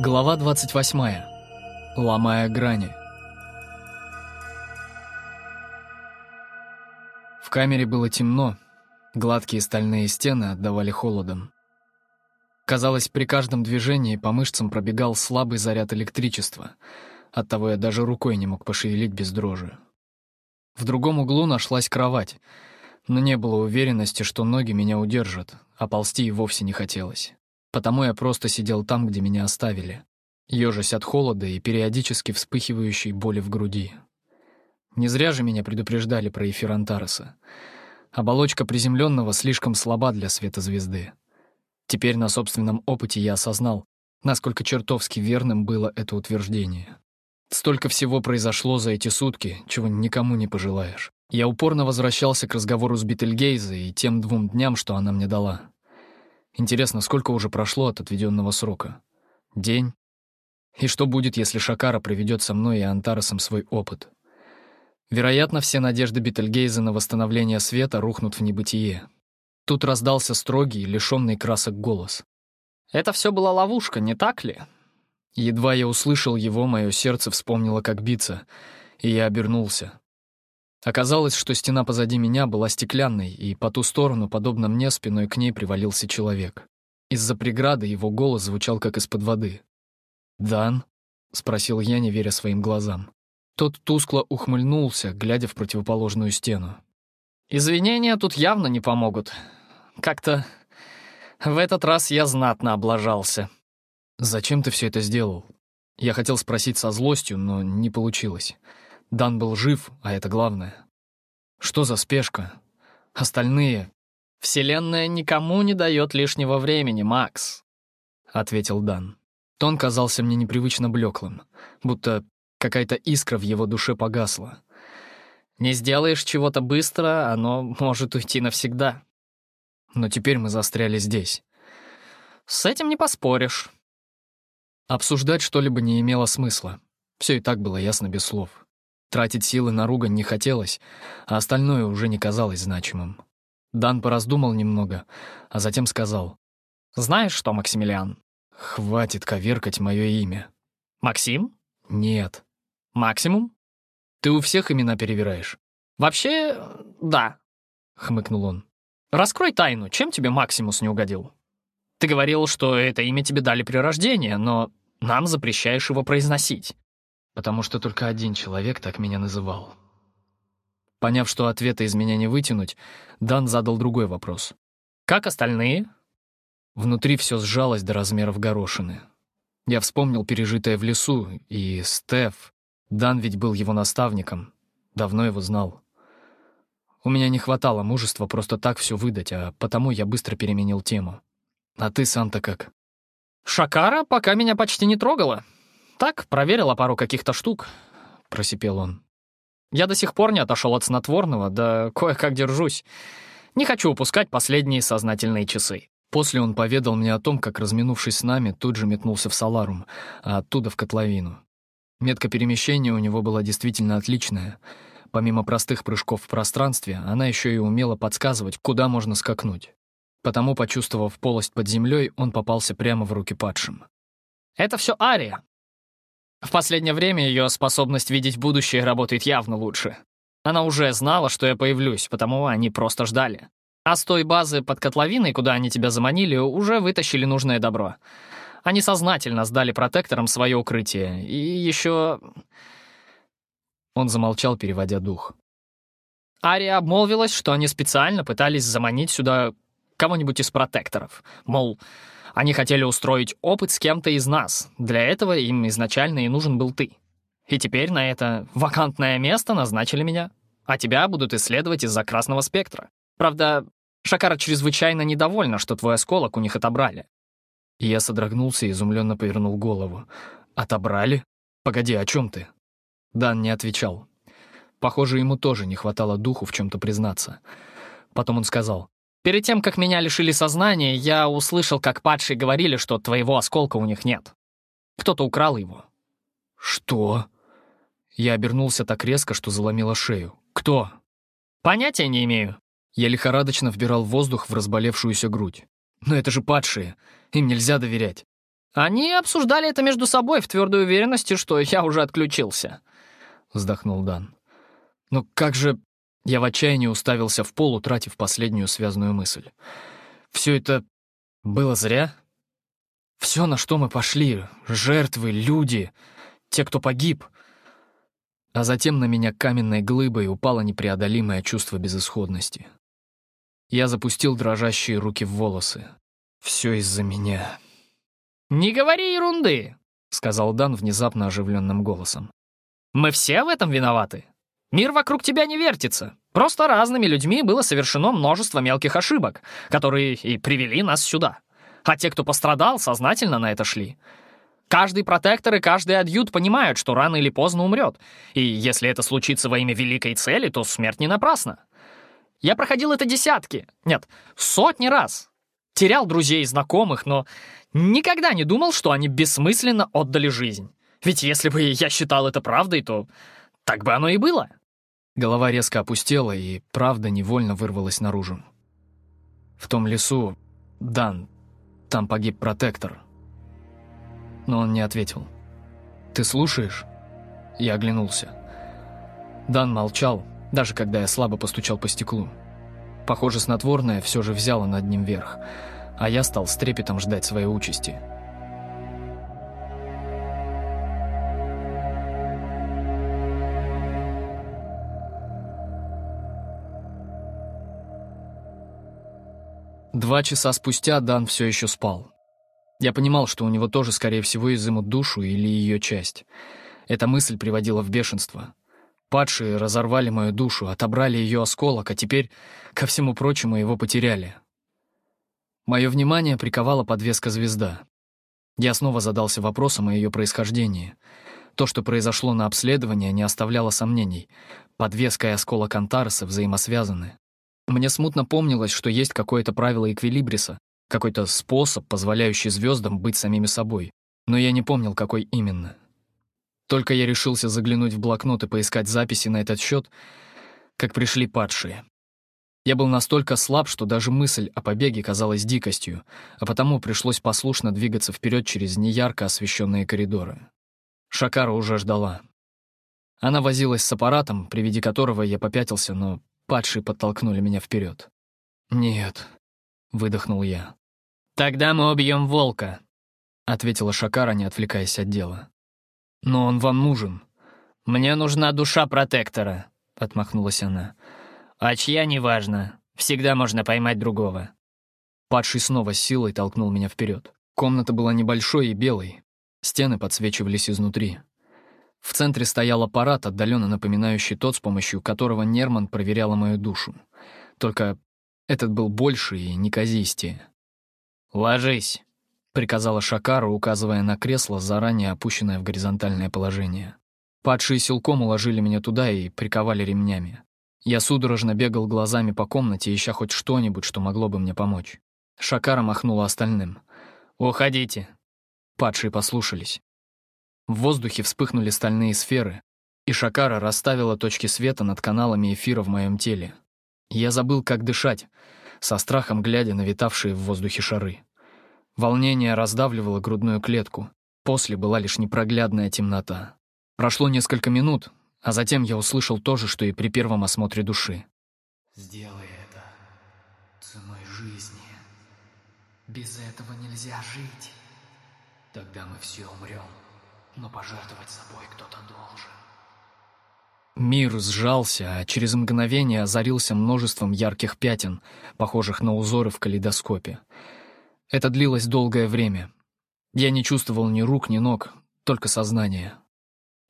Глава 28. Ломая грани. В камере было темно, гладкие стальные стены отдавали холодом. Казалось, при каждом движении по мышцам пробегал слабый заряд электричества, оттого я даже рукой не мог пошевелить без дрожи. В другом углу нашлась кровать, но не было уверенности, что ноги меня удержат, а ползти и вовсе не хотелось. Потому я просто сидел там, где меня оставили, ежась от холода и периодически вспыхивающей боли в груди. Не зря же меня предупреждали про эфир Антареса. Оболочка приземленного слишком слаба для света звезды. Теперь на собственном опыте я осознал, насколько чертовски верным было это утверждение. Столько всего произошло за эти сутки, чего никому не пожелаешь. Я упорно возвращался к разговору с Бетельгейзе и тем двум дням, что она мне дала. Интересно, сколько уже прошло от отведенного срока? День? И что будет, если Шакара проведет со мной и Антаросом свой опыт? Вероятно, все надежды Бетельгейза на восстановление света рухнут в небытие. Тут раздался строгий, лишенный красок голос. «Это все была ловушка, не так ли?» Едва я услышал его, мое сердце вспомнило, как биться, и я обернулся. Оказалось, что стена позади меня была стеклянной, и по ту сторону, подобно мне, спиной к ней привалился человек. Из-за преграды его голос звучал как из-под воды. «Дан?» — спросил я, не веря своим глазам. Тот тускло ухмыльнулся, глядя в противоположную стену. «Извинения тут явно не помогут. Как-то в этот раз я знатно облажался». «Зачем ты все это сделал?» Я хотел спросить со злостью, но не получилось. Дан был жив, а это главное. Что за спешка? Остальные... «Вселенная никому не дает лишнего времени, Макс», — ответил Дан. Тон казался мне непривычно блеклым, будто какая-то искра в его душе погасла. «Не сделаешь чего-то быстро, оно может уйти навсегда». Но теперь мы застряли здесь. «С этим не поспоришь». Обсуждать что-либо не имело смысла. Все и так было ясно без слов. Тратить силы на ругань не хотелось, а остальное уже не казалось значимым. Дан пораздумал немного, а затем сказал. «Знаешь что, Максимилиан?» «Хватит коверкать мое имя». «Максим?» «Нет». «Максимум?» «Ты у всех имена перевираешь?» «Вообще, да», — хмыкнул он. «Раскрой тайну, чем тебе Максимус не угодил? Ты говорил, что это имя тебе дали при рождении, но нам запрещаешь его произносить потому что только один человек так меня называл. Поняв, что ответа из меня не вытянуть, Дан задал другой вопрос. «Как остальные?» Внутри все сжалось до размеров горошины. Я вспомнил пережитое в лесу, и Стеф, Дан ведь был его наставником, давно его знал. У меня не хватало мужества просто так все выдать, а потому я быстро переменил тему. «А ты, Санта, как?» «Шакара пока меня почти не трогала», «Так, проверила пару каких-то штук», — просипел он. «Я до сих пор не отошел от снотворного, да кое-как держусь. Не хочу упускать последние сознательные часы». После он поведал мне о том, как, разминувшись с нами, тут же метнулся в Саларум, а оттуда в котловину. Метка перемещения у него была действительно отличная. Помимо простых прыжков в пространстве, она еще и умела подсказывать, куда можно скакнуть. Потому, почувствовав полость под землей, он попался прямо в руки падшим. «Это все Ария», в последнее время ее способность видеть будущее работает явно лучше. Она уже знала, что я появлюсь, потому они просто ждали. А с той базы под котловиной, куда они тебя заманили, уже вытащили нужное добро. Они сознательно сдали протекторам свое укрытие. И еще... Он замолчал, переводя дух. Ария обмолвилась, что они специально пытались заманить сюда кого-нибудь из протекторов. Мол, они хотели устроить опыт с кем-то из нас. Для этого им изначально и нужен был ты. И теперь на это вакантное место назначили меня. А тебя будут исследовать из-за красного спектра. Правда, Шакара чрезвычайно недовольна, что твой осколок у них отобрали. Я содрогнулся и изумленно повернул голову. «Отобрали? Погоди, о чем ты?» Дан не отвечал. Похоже, ему тоже не хватало духу в чем-то признаться. Потом он сказал, Перед тем, как меня лишили сознания, я услышал, как падшие говорили, что твоего осколка у них нет. Кто-то украл его. Что? Я обернулся так резко, что заломило шею. Кто? Понятия не имею. Я лихорадочно вбирал воздух в разболевшуюся грудь. Но это же падшие. Им нельзя доверять. Они обсуждали это между собой в твердой уверенности, что я уже отключился. Вздохнул Дан. Но как же... Я в отчаянии уставился в пол, утратив последнюю связанную мысль. Все это было зря? Все, на что мы пошли, жертвы, люди, те, кто погиб. А затем на меня каменной глыбой упало непреодолимое чувство безысходности. Я запустил дрожащие руки в волосы. Все из-за меня. «Не говори ерунды», — сказал Дан внезапно оживленным голосом. «Мы все в этом виноваты. Мир вокруг тебя не вертится. Просто разными людьми было совершено множество мелких ошибок, которые и привели нас сюда. А те, кто пострадал, сознательно на это шли. Каждый протектор и каждый адъют понимают, что рано или поздно умрет. И если это случится во имя великой цели, то смерть не напрасна. Я проходил это десятки, нет, сотни раз. Терял друзей и знакомых, но Никогда не думал, что они бессмысленно отдали жизнь. Ведь если бы я считал это правдой, то так бы оно и было. Голова резко опустела, и правда невольно вырвалась наружу. В том лесу, Дан, там погиб протектор. Но он не ответил. «Ты слушаешь?» Я оглянулся. Дан молчал, даже когда я слабо постучал по стеклу. Похоже, снотворное все же взяло над ним верх — а я стал с трепетом ждать своей участи. Два часа спустя Дан все еще спал. Я понимал, что у него тоже, скорее всего, изымут душу или ее часть. Эта мысль приводила в бешенство. Падшие разорвали мою душу, отобрали ее осколок, а теперь, ко всему прочему, его потеряли. Мое внимание приковала подвеска «Звезда». Я снова задался вопросом о ее происхождении. То, что произошло на обследовании, не оставляло сомнений. Подвеска и осколок Антареса взаимосвязаны. Мне смутно помнилось, что есть какое-то правило эквилибриса, какой-то способ, позволяющий звездам быть самими собой. Но я не помнил, какой именно. Только я решился заглянуть в блокнот и поискать записи на этот счет, как пришли падшие. Я был настолько слаб, что даже мысль о побеге казалась дикостью, а потому пришлось послушно двигаться вперед через неярко освещенные коридоры. Шакара уже ждала. Она возилась с аппаратом, при виде которого я попятился, но падшие подтолкнули меня вперед. «Нет», — выдохнул я. «Тогда мы убьем волка», — ответила Шакара, не отвлекаясь от дела. «Но он вам нужен». «Мне нужна душа протектора», — отмахнулась она. А чья — неважно. Всегда можно поймать другого. Падший снова силой толкнул меня вперед. Комната была небольшой и белой. Стены подсвечивались изнутри. В центре стоял аппарат, отдаленно напоминающий тот, с помощью которого Нерман проверяла мою душу. Только этот был больше и неказистее. «Ложись», — приказала Шакару, указывая на кресло, заранее опущенное в горизонтальное положение. Падшие силком уложили меня туда и приковали ремнями. Я судорожно бегал глазами по комнате, ища хоть что-нибудь, что могло бы мне помочь. Шакара махнула остальным. «Уходите». Падшие послушались. В воздухе вспыхнули стальные сферы, и Шакара расставила точки света над каналами эфира в моем теле. Я забыл, как дышать, со страхом глядя на витавшие в воздухе шары. Волнение раздавливало грудную клетку. После была лишь непроглядная темнота. Прошло несколько минут, а затем я услышал то же, что и при первом осмотре души. «Сделай это ценой жизни. Без этого нельзя жить. Тогда мы все умрем, но пожертвовать собой кто-то должен». Мир сжался, а через мгновение озарился множеством ярких пятен, похожих на узоры в калейдоскопе. Это длилось долгое время. Я не чувствовал ни рук, ни ног, только сознание.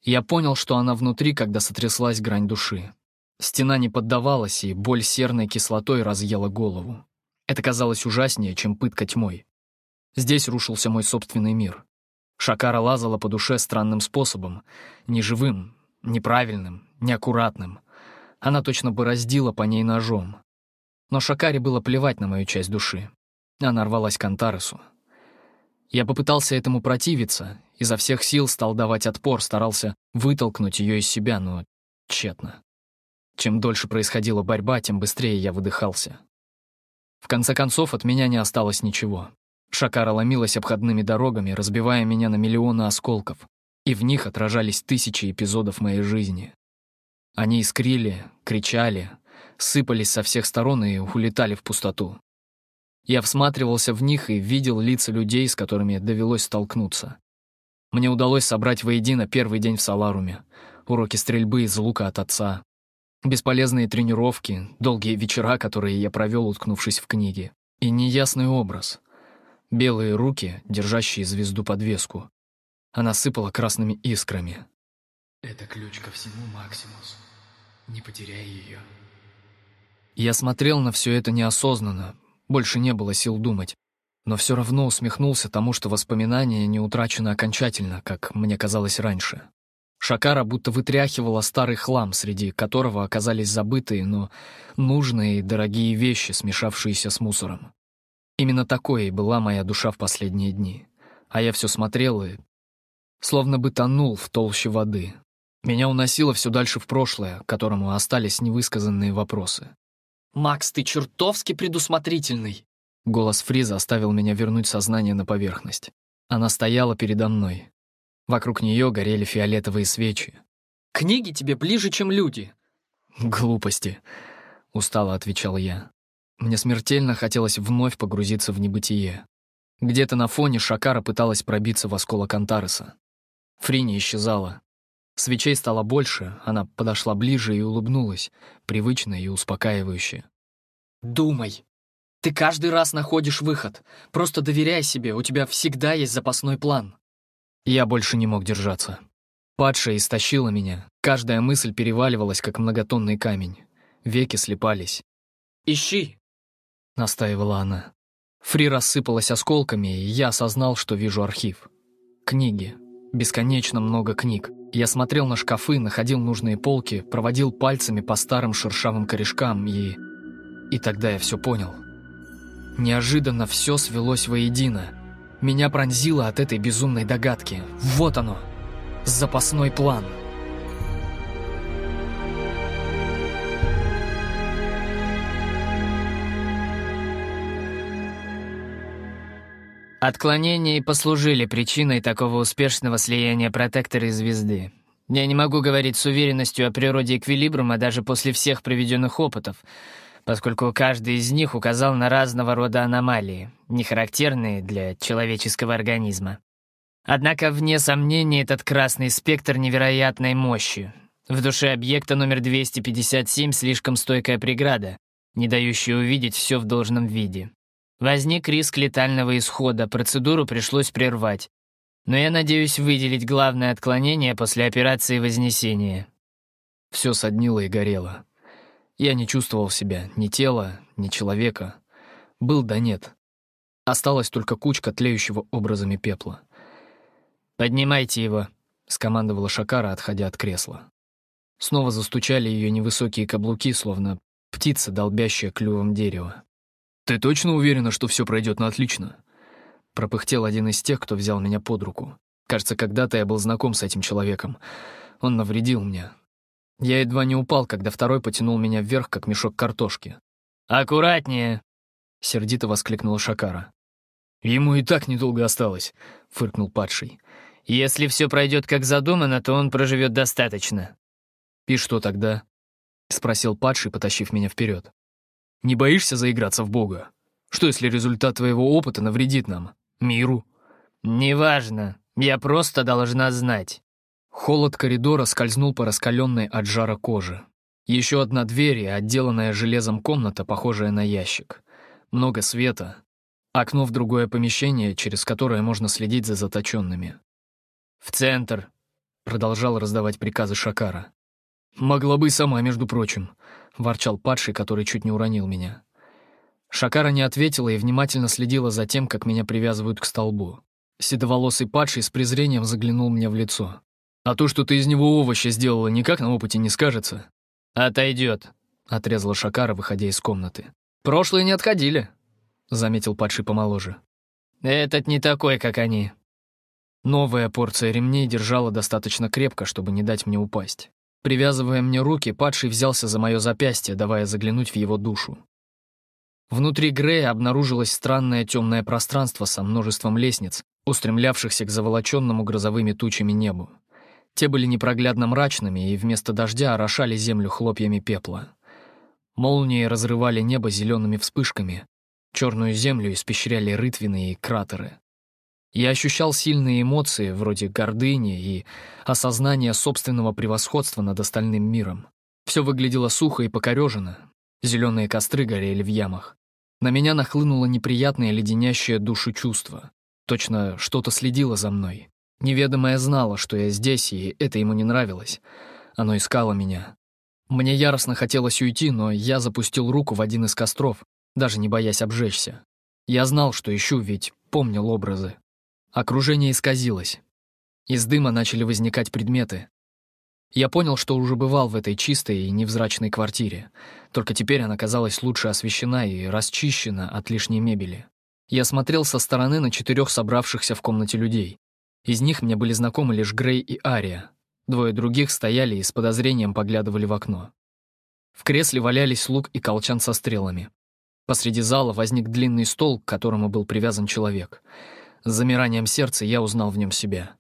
Я понял, что она внутри, когда сотряслась грань души. Стена не поддавалась, и боль серной кислотой разъела голову. Это казалось ужаснее, чем пытка тьмой. Здесь рушился мой собственный мир. Шакара лазала по душе странным способом, неживым, неправильным, неаккуратным. Она точно бы раздила по ней ножом. Но Шакаре было плевать на мою часть души. Она рвалась к Антаресу. Я попытался этому противиться, изо всех сил стал давать отпор, старался вытолкнуть ее из себя, но тщетно. Чем дольше происходила борьба, тем быстрее я выдыхался. В конце концов, от меня не осталось ничего. Шакара ломилась обходными дорогами, разбивая меня на миллионы осколков, и в них отражались тысячи эпизодов моей жизни. Они искрили, кричали, сыпались со всех сторон и улетали в пустоту. Я всматривался в них и видел лица людей, с которыми довелось столкнуться. Мне удалось собрать воедино первый день в Саларуме, уроки стрельбы из лука от отца, бесполезные тренировки, долгие вечера, которые я провел, уткнувшись в книги, и неясный образ. Белые руки, держащие звезду-подвеску. Она сыпала красными искрами. Это ключ ко всему, Максимус. Не потеряй ее. Я смотрел на все это неосознанно, больше не было сил думать но все равно усмехнулся тому, что воспоминания не утрачены окончательно, как мне казалось раньше. Шакара будто вытряхивала старый хлам, среди которого оказались забытые, но нужные и дорогие вещи, смешавшиеся с мусором. Именно такой и была моя душа в последние дни. А я все смотрел и словно бы тонул в толще воды. Меня уносило все дальше в прошлое, которому остались невысказанные вопросы. «Макс, ты чертовски предусмотрительный!» Голос Фриза оставил меня вернуть сознание на поверхность. Она стояла передо мной. Вокруг нее горели фиолетовые свечи. «Книги тебе ближе, чем люди!» «Глупости», — устало отвечал я. Мне смертельно хотелось вновь погрузиться в небытие. Где-то на фоне Шакара пыталась пробиться в осколок Антареса. Фри не исчезала. Свечей стало больше, она подошла ближе и улыбнулась, привычно и успокаивающе. «Думай!» Ты каждый раз находишь выход. Просто доверяй себе, у тебя всегда есть запасной план. Я больше не мог держаться. Падшая истощила меня. Каждая мысль переваливалась, как многотонный камень. Веки слепались. «Ищи!» — настаивала она. Фри рассыпалась осколками, и я осознал, что вижу архив. Книги. Бесконечно много книг. Я смотрел на шкафы, находил нужные полки, проводил пальцами по старым шершавым корешкам и... И тогда я все понял. Неожиданно все свелось воедино. Меня пронзило от этой безумной догадки. Вот оно! Запасной план! Отклонения и послужили причиной такого успешного слияния протектора и звезды. Я не могу говорить с уверенностью о природе эквилибрума даже после всех проведенных опытов — поскольку каждый из них указал на разного рода аномалии, не характерные для человеческого организма. Однако, вне сомнения, этот красный спектр невероятной мощи. В душе объекта номер 257 слишком стойкая преграда, не дающая увидеть все в должном виде. Возник риск летального исхода, процедуру пришлось прервать. Но я надеюсь выделить главное отклонение после операции Вознесения. Все соднило и горело. Я не чувствовал себя ни тела, ни человека. Был да нет. Осталась только кучка тлеющего образами пепла. «Поднимайте его», — скомандовала Шакара, отходя от кресла. Снова застучали ее невысокие каблуки, словно птица, долбящая клювом дерево. «Ты точно уверена, что все пройдет на отлично?» Пропыхтел один из тех, кто взял меня под руку. Кажется, когда-то я был знаком с этим человеком. Он навредил мне, я едва не упал, когда второй потянул меня вверх, как мешок картошки. «Аккуратнее!» — сердито воскликнула Шакара. «Ему и так недолго осталось», — фыркнул падший. «Если все пройдет как задумано, то он проживет достаточно». «И что тогда?» — спросил падший, потащив меня вперед. «Не боишься заиграться в Бога? Что, если результат твоего опыта навредит нам, миру?» «Неважно. Я просто должна знать». Холод коридора скользнул по раскаленной от жара коже. Еще одна дверь и отделанная железом комната, похожая на ящик. Много света. Окно в другое помещение, через которое можно следить за заточенными. «В центр», — продолжал раздавать приказы Шакара. «Могла бы и сама, между прочим», — ворчал падший, который чуть не уронил меня. Шакара не ответила и внимательно следила за тем, как меня привязывают к столбу. Седоволосый падший с презрением заглянул мне в лицо. А то, что ты из него овоща сделала, никак на опыте не скажется». «Отойдет», — отрезала Шакара, выходя из комнаты. «Прошлые не отходили», — заметил падший помоложе. «Этот не такой, как они». Новая порция ремней держала достаточно крепко, чтобы не дать мне упасть. Привязывая мне руки, падший взялся за мое запястье, давая заглянуть в его душу. Внутри Грея обнаружилось странное темное пространство со множеством лестниц, устремлявшихся к заволоченному грозовыми тучами небу. Те были непроглядно мрачными и вместо дождя орошали землю хлопьями пепла. Молнии разрывали небо зелеными вспышками, черную землю испещряли рытвины и кратеры. Я ощущал сильные эмоции, вроде гордыни и осознания собственного превосходства над остальным миром. Все выглядело сухо и покорежено. Зеленые костры горели в ямах. На меня нахлынуло неприятное леденящее душу чувство. Точно что-то следило за мной. Неведомое знало, что я здесь, и это ему не нравилось. Оно искало меня. Мне яростно хотелось уйти, но я запустил руку в один из костров, даже не боясь обжечься. Я знал, что ищу, ведь помнил образы. Окружение исказилось. Из дыма начали возникать предметы. Я понял, что уже бывал в этой чистой и невзрачной квартире, только теперь она казалась лучше освещена и расчищена от лишней мебели. Я смотрел со стороны на четырех собравшихся в комнате людей. Из них мне были знакомы лишь Грей и Ария. Двое других стояли и с подозрением поглядывали в окно. В кресле валялись лук и колчан со стрелами. Посреди зала возник длинный стол, к которому был привязан человек. С замиранием сердца я узнал в нем себя.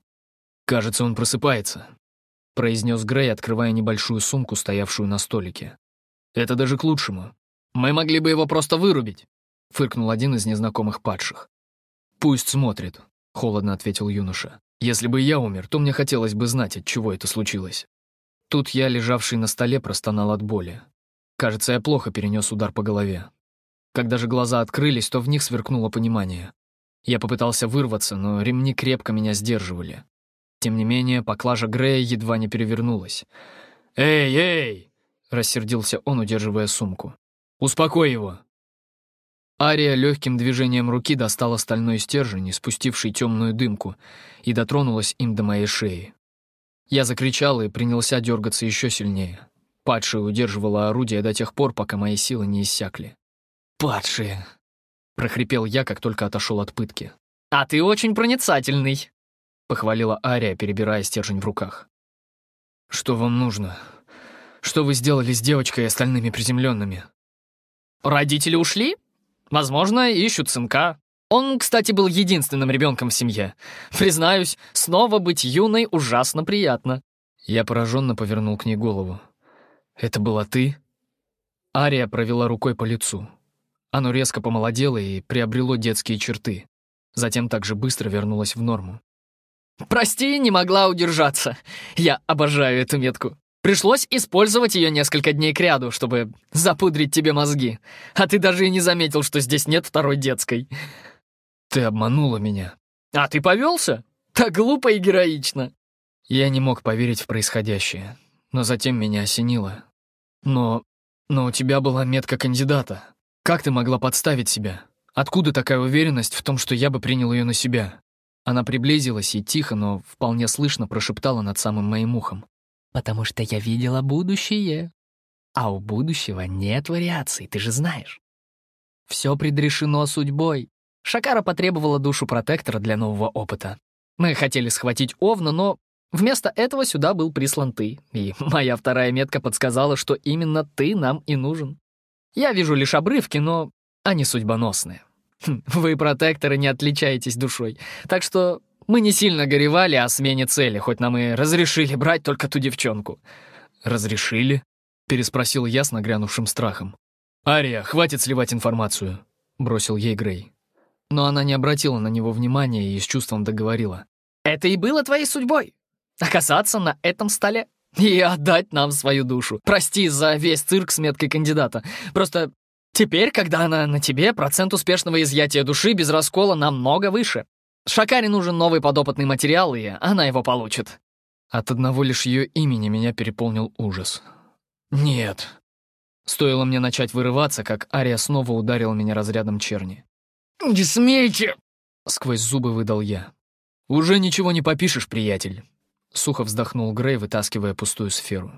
«Кажется, он просыпается», — произнес Грей, открывая небольшую сумку, стоявшую на столике. «Это даже к лучшему. Мы могли бы его просто вырубить», — фыркнул один из незнакомых падших. «Пусть смотрит», — холодно ответил юноша. «Если бы я умер, то мне хотелось бы знать, от чего это случилось». Тут я, лежавший на столе, простонал от боли. Кажется, я плохо перенес удар по голове. Когда же глаза открылись, то в них сверкнуло понимание. Я попытался вырваться, но ремни крепко меня сдерживали. Тем не менее, поклажа Грея едва не перевернулась. «Эй, эй!» — рассердился он, удерживая сумку. «Успокой его!» Ария легким движением руки достала стальной стержень, испустивший темную дымку, и дотронулась им до моей шеи. Я закричал и принялся дергаться еще сильнее. Падшая удерживала орудие до тех пор, пока мои силы не иссякли. «Падшие!» — прохрипел я, как только отошел от пытки. «А ты очень проницательный!» — похвалила Ария, перебирая стержень в руках. «Что вам нужно? Что вы сделали с девочкой и остальными приземленными?» «Родители ушли? Возможно, ищут сынка. Он, кстати, был единственным ребенком в семье. Признаюсь, снова быть юной ужасно приятно». Я пораженно повернул к ней голову. «Это была ты?» Ария провела рукой по лицу. Оно резко помолодело и приобрело детские черты. Затем также быстро вернулось в норму. «Прости, не могла удержаться. Я обожаю эту метку. Пришлось использовать ее несколько дней кряду, чтобы запудрить тебе мозги. А ты даже и не заметил, что здесь нет второй детской». «Ты обманула меня». «А ты повелся? Так глупо и героично». Я не мог поверить в происходящее, но затем меня осенило. Но... но у тебя была метка кандидата. Как ты могла подставить себя? Откуда такая уверенность в том, что я бы принял ее на себя? Она приблизилась и тихо, но вполне слышно прошептала над самым моим ухом. «Потому что я видела будущее. А у будущего нет вариаций, ты же знаешь. Все предрешено судьбой. Шакара потребовала душу протектора для нового опыта. Мы хотели схватить Овна, но вместо этого сюда был прислан ты, и моя вторая метка подсказала, что именно ты нам и нужен. Я вижу лишь обрывки, но они судьбоносные. Хм, вы, протекторы, не отличаетесь душой. Так что мы не сильно горевали о смене цели, хоть нам и разрешили брать только ту девчонку. «Разрешили?» — переспросил я с нагрянувшим страхом. «Ария, хватит сливать информацию», — бросил ей Грей. Но она не обратила на него внимания и с чувством договорила. «Это и было твоей судьбой. Оказаться на этом столе и отдать нам свою душу. Прости за весь цирк с меткой кандидата. Просто теперь, когда она на тебе, процент успешного изъятия души без раскола намного выше. Шакаре нужен новый подопытный материал, и она его получит». От одного лишь ее имени меня переполнил ужас. «Нет». Стоило мне начать вырываться, как Ария снова ударила меня разрядом черни. «Не смейте!» — сквозь зубы выдал я. «Уже ничего не попишешь, приятель. Сухо вздохнул Грей, вытаскивая пустую сферу.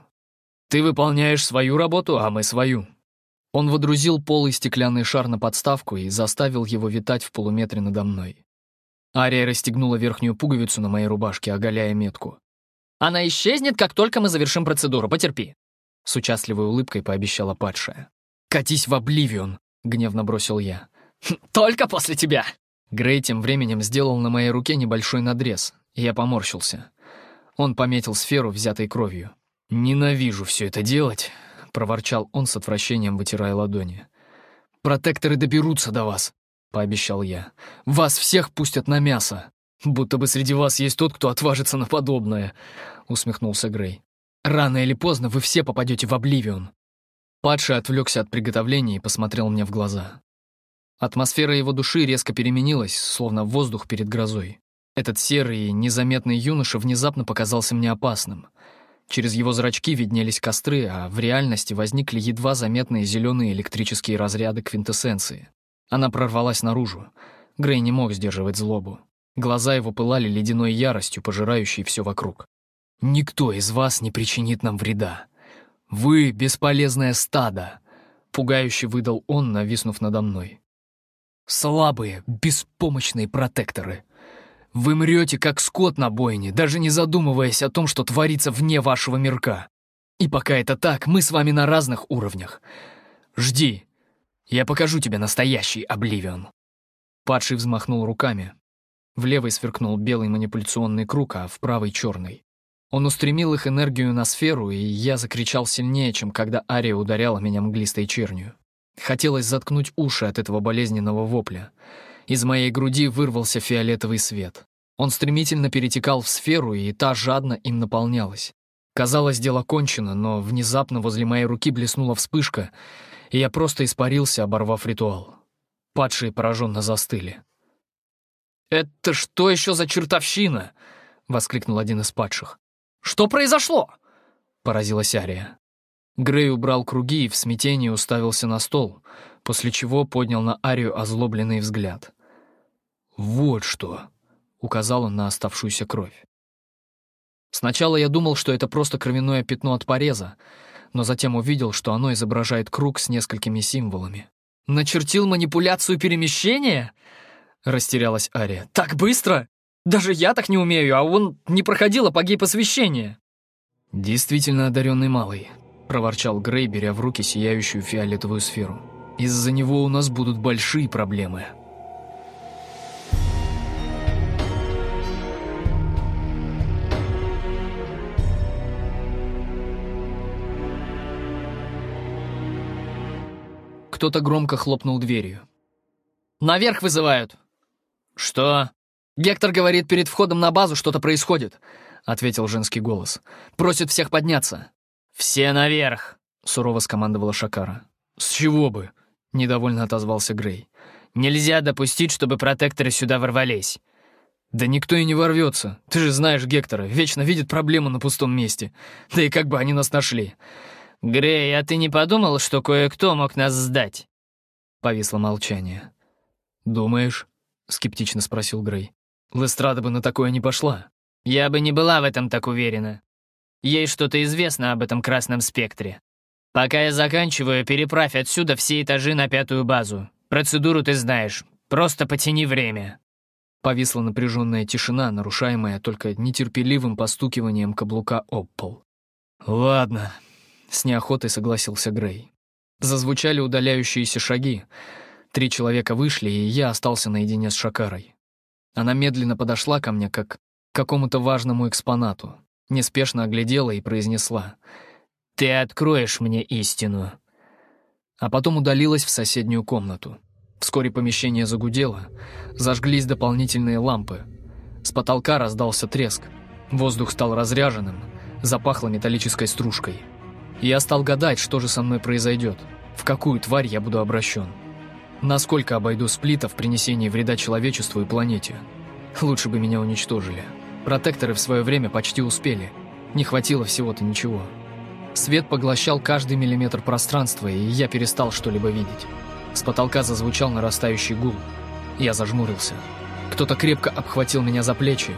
«Ты выполняешь свою работу, а мы свою». Он водрузил полый стеклянный шар на подставку и заставил его витать в полуметре надо мной. Ария расстегнула верхнюю пуговицу на моей рубашке, оголяя метку. «Она исчезнет, как только мы завершим процедуру, потерпи», — с участливой улыбкой пообещала падшая. «Катись в обливион», — гневно бросил я. «Только после тебя!» Грей тем временем сделал на моей руке небольшой надрез, и я поморщился. Он пометил сферу, взятой кровью. «Ненавижу все это делать», — проворчал он с отвращением, вытирая ладони. «Протекторы доберутся до вас», — пообещал я. «Вас всех пустят на мясо. Будто бы среди вас есть тот, кто отважится на подобное», — усмехнулся Грей. «Рано или поздно вы все попадете в Обливион». Падший отвлекся от приготовления и посмотрел мне в глаза. Атмосфера его души резко переменилась, словно воздух перед грозой. Этот серый незаметный юноша внезапно показался мне опасным. Через его зрачки виднелись костры, а в реальности возникли едва заметные зеленые электрические разряды квинтэссенции. Она прорвалась наружу. Грей не мог сдерживать злобу. Глаза его пылали ледяной яростью, пожирающей все вокруг. «Никто из вас не причинит нам вреда. Вы — бесполезное стадо!» — пугающе выдал он, нависнув надо мной. Слабые, беспомощные протекторы. Вы мрете, как скот на бойне, даже не задумываясь о том, что творится вне вашего мирка. И пока это так, мы с вами на разных уровнях. Жди. Я покажу тебе настоящий Обливион. Падший взмахнул руками. В левой сверкнул белый манипуляционный круг, а в правой — черный. Он устремил их энергию на сферу, и я закричал сильнее, чем когда Ария ударяла меня мглистой чернью. Хотелось заткнуть уши от этого болезненного вопля. Из моей груди вырвался фиолетовый свет. Он стремительно перетекал в сферу, и та жадно им наполнялась. Казалось, дело кончено, но внезапно возле моей руки блеснула вспышка, и я просто испарился, оборвав ритуал. Падшие пораженно застыли. «Это что еще за чертовщина?» — воскликнул один из падших. «Что произошло?» — поразилась Ария. Грей убрал круги и в смятении уставился на стол, после чего поднял на Арию озлобленный взгляд. «Вот что!» — указал он на оставшуюся кровь. Сначала я думал, что это просто кровяное пятно от пореза, но затем увидел, что оно изображает круг с несколькими символами. «Начертил манипуляцию перемещения?» — растерялась Ария. «Так быстро? Даже я так не умею, а он не проходил апогей посвящения». «Действительно одаренный малый», проворчал Грей, беря в руки сияющую фиолетовую сферу. «Из-за него у нас будут большие проблемы». Кто-то громко хлопнул дверью. «Наверх вызывают!» «Что?» «Гектор говорит, перед входом на базу что-то происходит», — ответил женский голос. «Просит всех подняться». «Все наверх!» — сурово скомандовала Шакара. «С чего бы?» — недовольно отозвался Грей. «Нельзя допустить, чтобы протекторы сюда ворвались». «Да никто и не ворвется. Ты же знаешь Гектора, вечно видит проблему на пустом месте. Да и как бы они нас нашли». «Грей, а ты не подумал, что кое-кто мог нас сдать?» Повисло молчание. «Думаешь?» — скептично спросил Грей. «Лестрада бы на такое не пошла». «Я бы не была в этом так уверена. Ей что-то известно об этом красном спектре. Пока я заканчиваю, переправь отсюда все этажи на пятую базу. Процедуру ты знаешь. Просто потяни время». Повисла напряженная тишина, нарушаемая только нетерпеливым постукиванием каблука об пол. «Ладно», — с неохотой согласился Грей. Зазвучали удаляющиеся шаги. Три человека вышли, и я остался наедине с Шакарой. Она медленно подошла ко мне, как к какому-то важному экспонату неспешно оглядела и произнесла. «Ты откроешь мне истину». А потом удалилась в соседнюю комнату. Вскоре помещение загудело, зажглись дополнительные лампы. С потолка раздался треск. Воздух стал разряженным, запахло металлической стружкой. Я стал гадать, что же со мной произойдет, в какую тварь я буду обращен. Насколько обойду сплита в принесении вреда человечеству и планете. Лучше бы меня уничтожили. Протекторы в свое время почти успели. Не хватило всего-то ничего. Свет поглощал каждый миллиметр пространства, и я перестал что-либо видеть. С потолка зазвучал нарастающий гул. Я зажмурился. Кто-то крепко обхватил меня за плечи.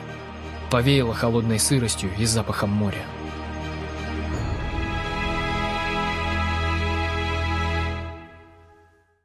Повеяло холодной сыростью и запахом моря.